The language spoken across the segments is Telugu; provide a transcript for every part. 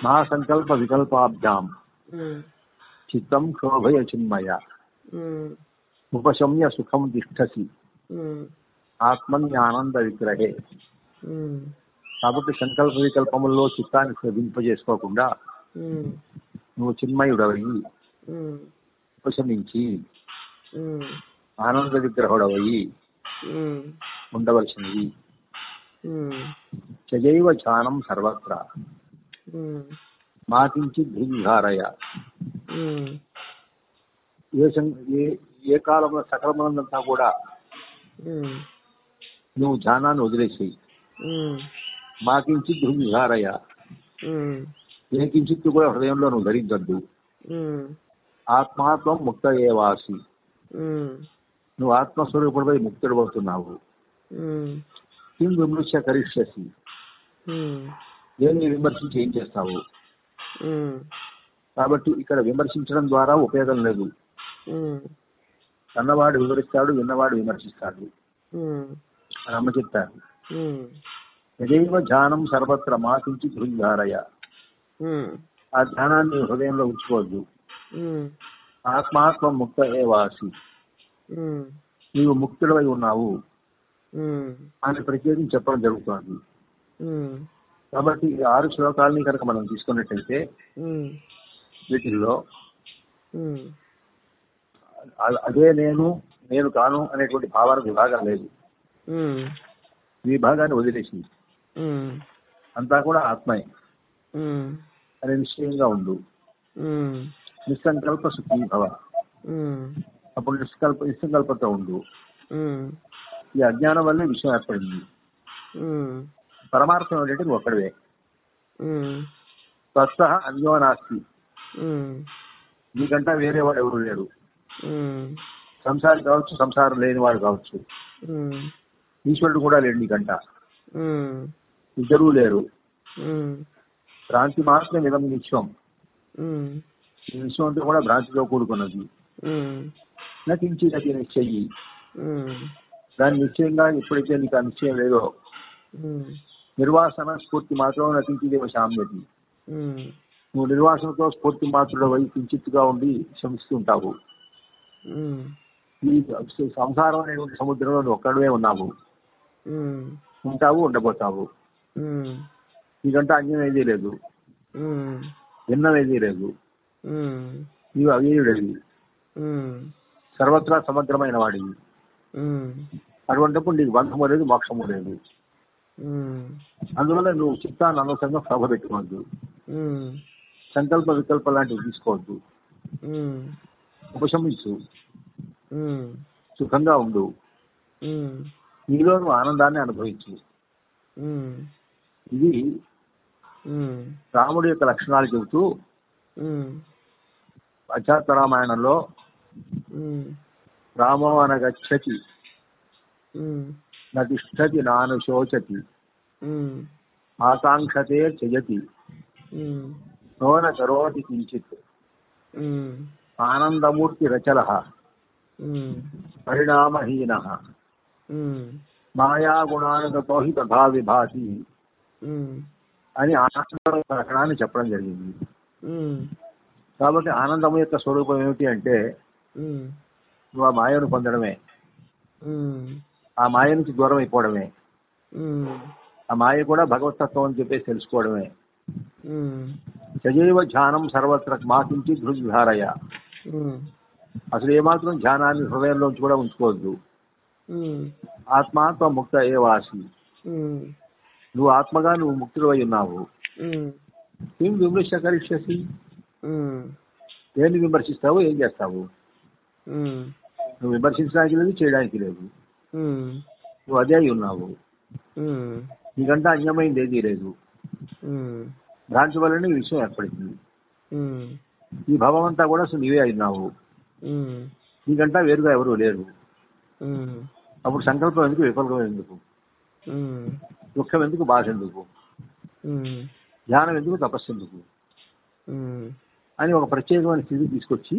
నా సంకల్ప వికల్పాభ్యాం చిత్తం శోభయ చిన్మయ ఉపశమ్య సుఖం తిష్టసి ఆత్మన్యానంద విగ్రహే కాబట్టి సంకల్ప వికల్పముల్లో చిత్తాన్ని శోధింపజేసుకోకుండా ఉమ్, నువ్వు చిన్మయుడవయి ఉపశమించి ఆనంద విగ్రహుడవయి ఉమ్, చజైవ ధ్యానం సర్వత్ర। ధింధారయ ఉమ్, ఏ ఏ ఏ కాలంలో సకలమనంతా కూడా నువ్వు ధ్యానాన్ని వదిలేసేయి. మాకించి ధింధారయ ఉమ్, ఏ కించిత్తు కూడా హృదయంలో నువ్వు ధరించద్దు. ఉమ్, ఆత్మాత్వం ముక్త ఏవాసి ఉమ్, నువ్వు ఆత్మస్వరూపుడిపై ముక్తుడు అవుతున్నావు ఉమ్, కిం విమర్శ కరిష్యసి దేన్ని విమర్శించి ఏం చేస్తావు కాబట్టి ఇక్కడ విమర్శించడం ద్వారా ఉపయోగం లేదు. ఉమ్, కన్నవాడు వివరిస్తాడు విన్నవాడు విమర్శిస్తాడు. చెప్తారు ఉమ్, యదైవ ధ్యానం సర్వత్ర మాకించి ధృంధారయ ఉమ్, ఆ ధ్యానాన్ని హృదయంలో ఉంచుకోవద్దు. ఆత్మాత్మ ముక్త ఉమ్, నీవు ముక్తుడవై ఉన్నావు. అని ప్రత్యేకించి చెప్పడం జరుగుతుంది. కాబట్టి ఈ ఆరు శ్లోకాలని కనుక మనం తీసుకున్నట్టయితే వీటిల్లో అదే నేను నేను కాను అనేటువంటి భావన విభాగం లేదు. ఈ భాగాన్ని వదిలేసి ఉమ్, అంతా కూడా ఆత్మయే ఉమ్, అనే నిశ్చయంగా ఉండు. నిస్సంకల్ప సుఖీ భవ. అప్పుడు నిష్కల్ప నిస్సంకల్పంతో ఉండు. ఈ అజ్ఞానం వల్లే విషయం ఏర్పడింది. పరమార్థం ఏంటంటే నువ్వు ఒక్కడివే. స్వస్థ అన్యో నాస్తి. నీకంటా వేరే వాడు ఎవరు లేరు ఉమ్, సంసారి కావచ్చు సంసారం లేని వాడు కావచ్చు. ఈశ్వరుడు కూడా లేడు నీకంట. ఇద్దరూ లేరు. భ్రాంతి మాత్రం ఇదం ఉమ్, ఈ విశ్వం అంతా కూడా భ్రాంతితో కూడుకున్నది. ఉమ్, నటించి నటి నిశ్చయి. దాని నిశ్చయంగా ఎప్పుడైతే నీకు ఆ నిశ్చయం లేదో. నిర్వాసన స్ఫూర్తి మాత్రం నటించేదేమో శామ్యతి ఉమ్, నువ్వు నిర్వాసనతో స్ఫూర్తి మాత్రుడు వై కించిత్తుగా ఉండి శ్రమిస్తుంటావు ఈ సంసారం అనేటువంటి సముద్రంలో నువ్వు ఒక్కడవే ఉన్నావు. ఉంటావు ఉండబోతావు. నీకంటే అన్యం ఏదీ లేదు. భిన్నం ఏదీ లేదు. నీవు అవ్యయుడవి. ఉమ్, సర్వత్రా సమగ్రమైన వాడివి. అటువంటిప్పుడు నీకు బంధము లేదు మోక్షము లేదు. అందువల్ల నువ్వు చిత్తాన్ని అనవసరంగా ప్రభ పెట్టుకోవద్దు. సంకల్ప వికల్ప లాంటివి తీసుకోవద్దు. ఉపశమించు. సుఖంగా ఉండు. నీలో నువ్వు ఆనందాన్ని అనుభవించు. ఇది రాముడి యొక్క లక్షణాలు చెబుతూ అధ్యాత్మ రామాయణంలో రామో అనగచ్చతి. ఉమ్, నతిష్టతి నాను శోచతి. ఆకాంక్షతే ఉమ్, నోన కరోతి కించిత్. ఆనందమూర్తి రచల. పరిణామహీన. మాయాగుణానుగతో హి తథా ఉమ్, అని ఆనంద లక్షణాన్ని చెప్పడం జరిగింది. కాబట్టి ఆనందం యొక్క స్వరూపం ఏమిటి అంటే నువ్వు ఆ మాయను పొందడమే. ఆ మాయ నుంచి దూరం అయిపోవడమే ఆ మాయ కూడా భగవతత్వం అని చెప్పేసి తెలుసుకోవడమే. సజీవ ధ్యానం సర్వత్ర మాకించి ధృధారయ ఉమ్, అసలు ఏమాత్రం ధ్యానాన్ని హృదయంలోంచి కూడా ఉంచుకోవద్దు. ఆత్మాత్మ ముక్త ఏ వాసి నువ్వు ఆత్మగా నువ్వు ముక్తుడు అయి ఉన్నావు ఏం విమర్శ కరిష్యసి దేన్ని విమర్శిస్తావు? ఏం చేస్తావు? నువ్వు విమర్శించడానికి లేదు చేయడానికి లేదు. నువ్వు అదే అయి ఉన్నావు. నీకంటే అన్యమైంది ఏదీ లేదు. ఉమ్, భ్రాంతి వల్లనే ఈ విషయం ఏర్పడింది. ఈ భవం అంతా కూడా అసలు నీవే అయినావు నీకంటా వేరుగా ఎవరు లేరు. అప్పుడు సంకల్పం ఎందుకు విఫలం ఎందుకు? దుఃఖం ఎందుకు బాధ ఎందుకు? ధ్యానం ఎందుకు తపస్సు ఎందుకు? అని ఒక ప్రత్యేకమైన స్థితి తీసుకొచ్చి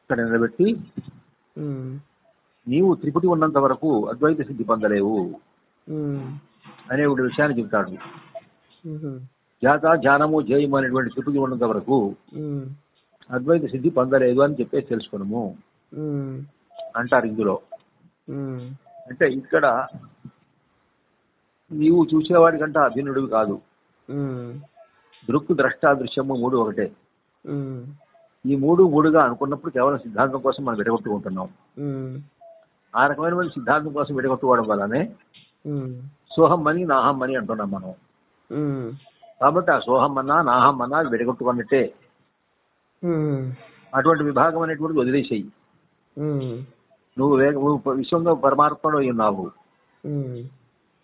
ఇక్కడ నిలబెట్టి నీవు త్రిపుటి ఉన్నంత వరకు అద్వైత సిద్ధి పొందలేవు. అనే ఒక విషయాన్ని చెబుతాడు. జాత ధ్యానము జయము అనేటువంటి త్రిపుటి ఉన్నంత వరకు అద్వైత సిద్ధి పొందలేదు అని చెప్పేసి తెలుసుకున్నాము. అంటారు ఇందులో. అంటే ఇక్కడ నీవు చూసేవాడి కంటే అభిన్నుడివి కాదు. దృక్కు ద్రష్ట దృశ్యము మూడు ఒకటే. ఈ మూడు మూడుగా అనుకున్నప్పుడు కేవలం సిద్ధాంతం కోసం మనం విడగొట్టుకుంటున్నాం. ఆ రకమైన సిద్ధాంతం కోసం విడగొట్టుకోవడం వల్లనే సోహం అని నాహం అని అంటున్నాం మనం. కాబట్టి ఆ సోహం అన్నా నాహం అన్నా అది విడగొట్టుకున్నట్టే. అటువంటి విభాగం అనేటువంటి వదిలేసేయి. నువ్వు వేగ నువ్వు విశ్వంలో పరమాత్మలో ఉన్నావు.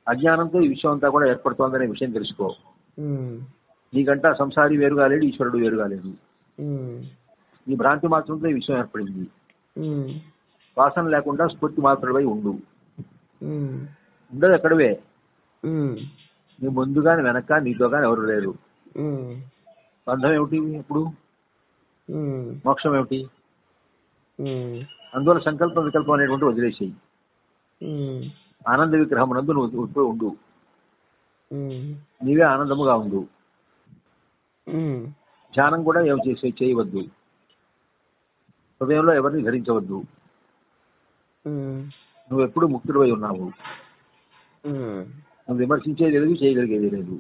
అజ్ఞానంతో ఈ విశ్వం అంతా కూడా ఏర్పడుతోందనే విషయం తెలుసుకో. నీకంటా సంసారి వేరుగా లేడు ఈశ్వరుడు వేరుగా లేడు ఉమ్, ఈ భ్రాంతి మాత్రంతో ఈ విశ్వం ఏర్పడింది. వాసన లేకుండా స్ఫూర్తి మాత్రమై ఉండు. ఉండదు ఎక్కడవే. నీ ముందు కానీ వెనక నీతో కానీ ఎవరు లేరు. బంధం ఏమిటి ఇప్పుడు? మోక్షం ఏమిటి? అందువల్ల సంకల్పం వికల్పం అనేటువంటి వదిలేసేయి. ఆనంద విగ్రహం నందు నువ్వు ఉండు. నీవే ఆనందముగా ఉండు. ధ్యానం కూడా ఏం చేసే చేయవద్దు. హృదయంలో ఎవరిని ధరించవద్దు. నువ్వు ఎప్పుడు ముక్తుడివై ఉన్నావు. నువ్వు విమర్శించేది లేదు చేయగలిగేది లేదు.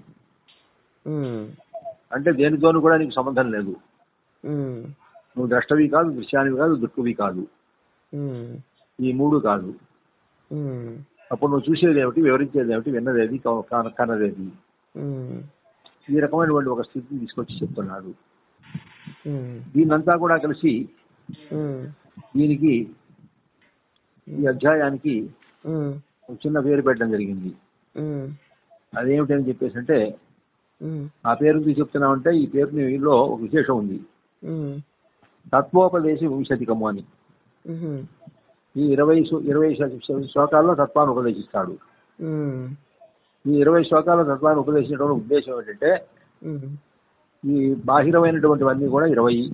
అంటే దేనితోనూ కూడా నీకు సంబంధం లేదు. నువ్వు ద్రష్టవి కాదు దృశ్యానివి కాదు దుఃఖవి కాదు. ఈ మూడు కాదు. అప్పుడు నువ్వు చూసేది ఏమిటి వివరించేది ఏమిటి విన్నదేది కన్నదేది? ఈ రకమైనటువంటి ఒక స్థితిని తీసుకొచ్చి చెప్తున్నాడు. దీన్నంతా కూడా కలిసి దీనికి ఈ అధ్యాయానికి చిన్న పేరు పెట్టడం జరిగింది. అదేమిటని చెప్పేసి అంటే ఆ పేరు ఎందుకు చెప్తున్నామంటే ఈ పేరులో ఒక విశేషం ఉంది. తత్వోపదేశి వింశతికము అని. ఈ ఇరవై ఇరవై శ్లో- శ్లోకాల్లో తత్వాన్ని ఉపదేశిస్తాడు. ఈ ఇరవై శ్లోకాల్లో తత్వాన్ని ఉపదేశించడం ఉద్దేశం ఏంటంటే ఈ బాహిరమైనటువంటివన్నీ కూడా ఇరవై.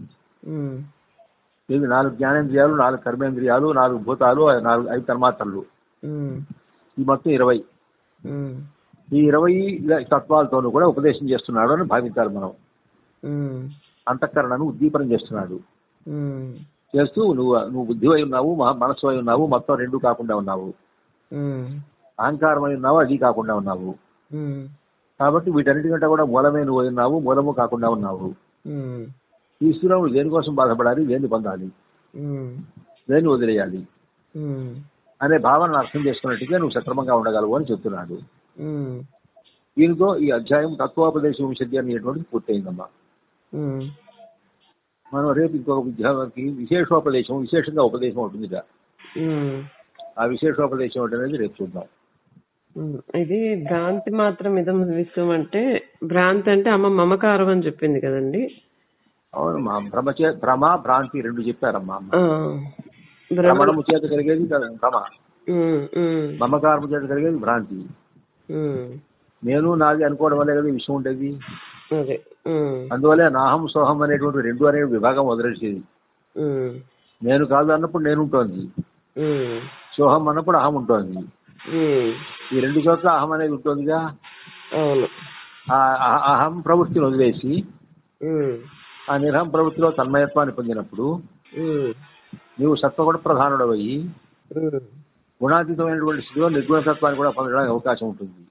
ఇది నాలుగు జ్ఞానేంద్రియాలు నాలుగు కర్మేంద్రియాలు నాలుగు భూతాలు నాలుగు ఐదు తన్మాత్రలు. ఈ మొత్తం ఇరవై. ఈ ఇరవై తత్వాలతోనూ కూడా ఉపదేశం చేస్తున్నాడు అని భావించాలి మనం. అంతఃకరణను ఉద్దీపనం చేస్తున్నాడు. చేస్తూ నువ్వు నువ్వు బుద్ధి అయి ఉన్నావు మనస్సు అయి ఉన్నావు మొత్తం రెండు కాకుండా ఉన్నావు. అహంకారం అయి ఉన్నావు అది కాకుండా ఉన్నావు. కాబట్టి వీటన్నిటికంటే కూడా మూలమే నువ్వు అయి ఉన్నావు మూలము కాకుండా ఉన్నావు. ఈ దేనికోసం బాధపడాలి దేన్ని పొందాలి. దేన్ని వదిలేయాలి. అనే భావనను అర్థం చేసుకున్నట్టుగా నువ్వు సక్రమంగా ఉండగలవు అని చెప్తున్నాడు. దీనితో ఈ అధ్యాయం తత్వోపదేశం విశద్య అనేటువంటిది పూర్తయిందమ్మా. మనం రేపు ఇంకొక విద్యార్థికి విశేషోపదేశం విశేషంగా ఉపదేశం ఉమ్, ఆ విశేషోపదేశం అనేది రేపు చూద్దాం. ఇది భ్రాంతి మాత్రం ఇదం విశ్వం అంటే భ్రాంతి అంటే అమ్మ మమకారం అని చెప్పింది కదండి. అవునమ్మా భ్రమ చే భ్రమ భ్రాంతి రెండు చెప్పారమ్మా. భ్రమణము చేత కలిగేది భ్రమ. మమకారము చేత కలిగేది భ్రాంతి. నేను నాది అనుకోవడం వల్లే కదా విషయం ఉండేది. అందువల్లే నాహం సోహం అనేటువంటి రెండు అనే విభాగం వదిలేసేది. నేను కాదు అన్నప్పుడు నేను ఉంటుంది. సోహం అన్నప్పుడు అహం ఉంటుంది. ఈ రెండు చోట్ల అహం అనేది ఉంటుందిగా. అవును. అహ- ప్రవృత్తిని వదిలేసి ఆ నిర్హం ప్రవృత్తిలో తన్మయత్వాన్ని పొందినప్పుడు నీవు సత్వగుణ ప్రధానుడవయ్యి గుణాతీతమైనటువంటి స్థితిలో నిర్గుణతత్వాన్ని కూడా పొందడానికి అవకాశం ఉంటుంది.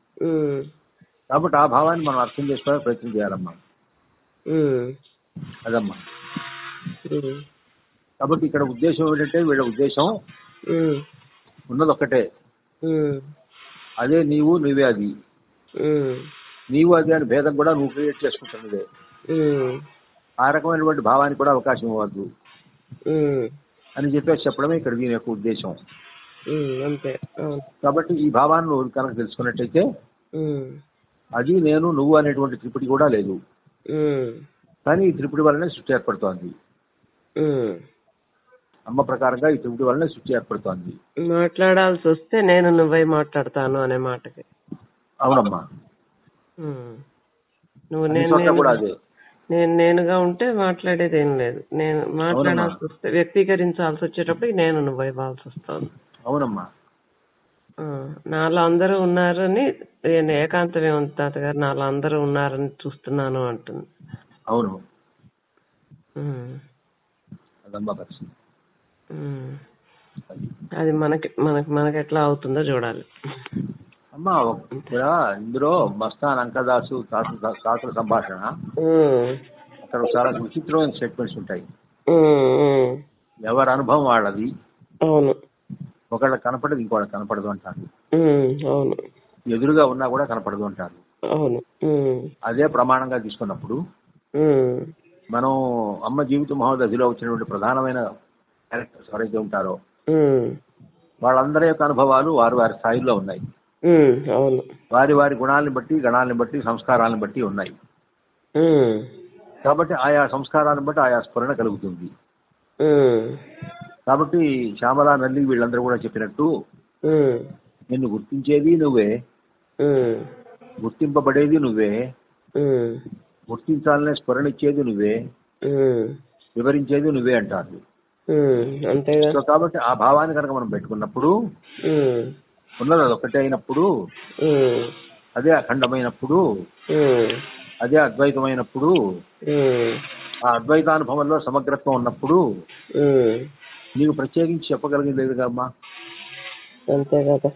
కాబట్టి ఆ భావాన్ని మనం అర్థం చేసుకోవడానికి ప్రయత్నం చేయాలమ్మా. అదమ్మా. కాబట్టి ఇక్కడ ఉద్దేశం ఏంటంటే వీళ్ళ ఉద్దేశం ఉమ్, ఉన్నది ఒక్కటే ఉమ్, అదే నీవు నువ్వే అది. నీవు అది అని భేదం కూడా నువ్వు క్రియేట్ చేసుకుంటున్నదే. ఆ రకమైనటువంటి భావానికి కూడా అవకాశం ఇవ్వద్దు. అని చెప్పేసి చెప్పడమే ఇక్కడ దీని యొక్క ఉద్దేశం. అంతే. కాబట్టి ఈ భావాన్ని కనుక తెలుసుకున్నట్టయితే అది నేను నువ్వు అనేటువంటి త్రిపుటి కూడా లేదు. కానీ ఈ త్రిపుటి వల్లనే సృష్టి ఏర్పడుతోంది. అమ్మ ప్రకారంగా ఈ త్రిపుటి వల్లనే సృష్టి ఏర్పడుతోంది. మాట్లాడాల్సి వస్తే నేను నువ్వై మాట్లాడతాను అనే మాటకి. అవునమ్మా. నువ్వు నేను- కూడా అదే. నేను నేనుగా ఉంటే మాట్లాడేది ఏం లేదు. నేను మాట్లాడాల్సి వస్తే వ్యక్తీకరించాల్సి వచ్చేటప్పటికి నేను నువ్వు ఇవ్వాల్సి వస్తుంది. అవునమ్మా. నాలో అందరూ ఉన్నారని నేను ఏకాంతమే ఉంది తాతగారు నాలో అందరూ ఉన్నారని చూస్తున్నాను అంటుంది. అవును. అది మనకి మనకి మనకి ఎట్లా అవుతుందో చూడాలి. అమ్మా ఒక- ఇక్కడ ఇందులో మస్తాన్ అంకదాసు తాతల సంభాషణ. అక్కడ చాలా విచిత్రమైన స్టేట్మెంట్స్ ఉంటాయి. ఎవరి అనుభవం వాళ్ళది? అవును. ఒకళ్ళ కనపడదు ఇంకోళ్ళ కనపడదు అంటారు. అవును. ఎదురుగా ఉన్నా కూడా కనపడదు అంటారు. అవును. అదే ప్రమాణంగా తీసుకున్నప్పుడు మనం అమ్మ జీవిత మహోదశిలో వచ్చినటువంటి ప్రధానమైన క్యారెక్టర్స్ ఎవరైతే ఉంటారో వాళ్ళందరి యొక్క అనుభవాలు వారి వారి స్థాయిలో ఉన్నాయి. అవును. వారి వారి గుణాలను బట్టి గణాలను బట్టి సంస్కారాలను బట్టి ఉన్నాయి. కాబట్టి ఆయా సంస్కారాలను బట్టి ఆయా స్ఫురణ కలుగుతుంది. కాబట్టి శ్యామల నల్లి వీళ్ళందరూ కూడా చెప్పినట్టు నిన్ను గుర్తించేది నువ్వే. గుర్తింపబడేది నువ్వే. గుర్తించాలనే స్ఫురణ ఇచ్చేది నువ్వే. వివరించేది నువ్వే అంటారు. కాబట్టి ఆ భావాన్ని కనుక మనం పెట్టుకున్నప్పుడు ఉన్నది అది ఒకటే అయినప్పుడు అదే అఖండమైనప్పుడు అదే అద్వైతమైనప్పుడు ఆ అద్వైతానుభవంలో సమగ్రత్వం ఉన్నప్పుడు నీకు ప్రత్యేకించి చెప్పగలిగింది లేదు కదమ్మా అంతే కదా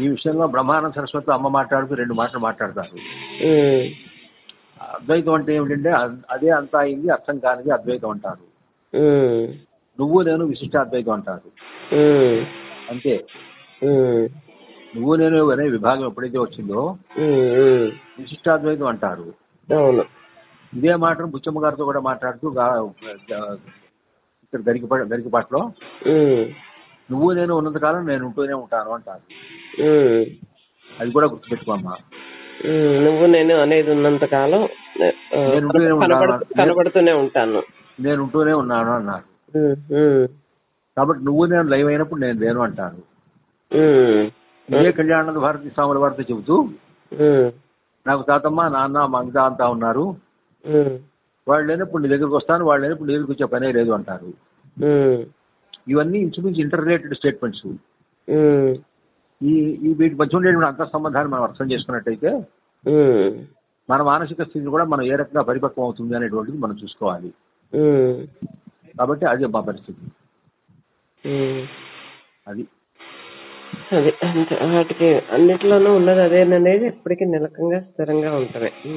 ఈ విషయంలో బ్రహ్మానంద సరస్వతి అమ్మ మాట్లాడుతూ రెండు మాటలు మాట్లాడతారు. అద్వైతం అంటే ఏమిటంటే అదే అంతా అయింది అర్థం కానిది అద్వైతం అంటారు. నువ్వు నేను విశిష్టాద్వైతం అంటారు. ఉమ్, అంతే. నువ్వు నేను అనే విభాగం ఎప్పుడైతే వచ్చిందో విశిష్టాద్వైతం అంటారు. అవును. ఇదే మాటను బుచ్చమ్మ గారితో కూడా మాట్లాడుతూ ఇక్కడ గరికపా గరికపాట్లో నువ్వు నేను ఉన్నంతకాలం నేను ఉంటూనే ఉంటాను అంటారు. అది కూడా గుర్తుపెట్టుకోమ్మా. నువ్వు నేను అనేది ఉన్నంత కాలం కనబడుతూనే ఉంటాను. నేను ఉంటూనే ఉన్నాను అన్నారు. కాబట్టి నువ్వు నేను లైవ్ అయినప్పుడు నేను లేను అంటారు. ఇదే కళ్యాణానంద భారతి స్వాముల వారితో చెబుతూ నాకు తాతమ్మ నాన్న మంగత అంతా ఉన్నారు. వాళ్ళు లేనప్పుడు నీ దగ్గరికి వస్తాను వాళ్ళు లేనప్పుడు నీ దగ్గరికి వచ్చే పనే లేదు అంటారు. ఇవన్నీ ఇంచుమించు ఇంటర్ రిలేటెడ్ స్టేట్మెంట్స్ ఈ ఈ వీటి మధ్య ఉండేటువంటి అంతర్ సంబంధాన్ని మనం అర్థం చేసుకున్నట్టయితే మన మానసిక స్థితి కూడా మనం ఏ రకంగా పరిపక్వం అవుతుంది అనేటువంటిది మనం చూసుకోవాలి. కాబట్టి అది మా పరిస్థితి. అది. అది. అంతే వాటికి అన్నిట్లోనూ ఉన్నది అదేననేది ఎప్పటికీ నిలకంగా స్థిరంగా ఉంటది.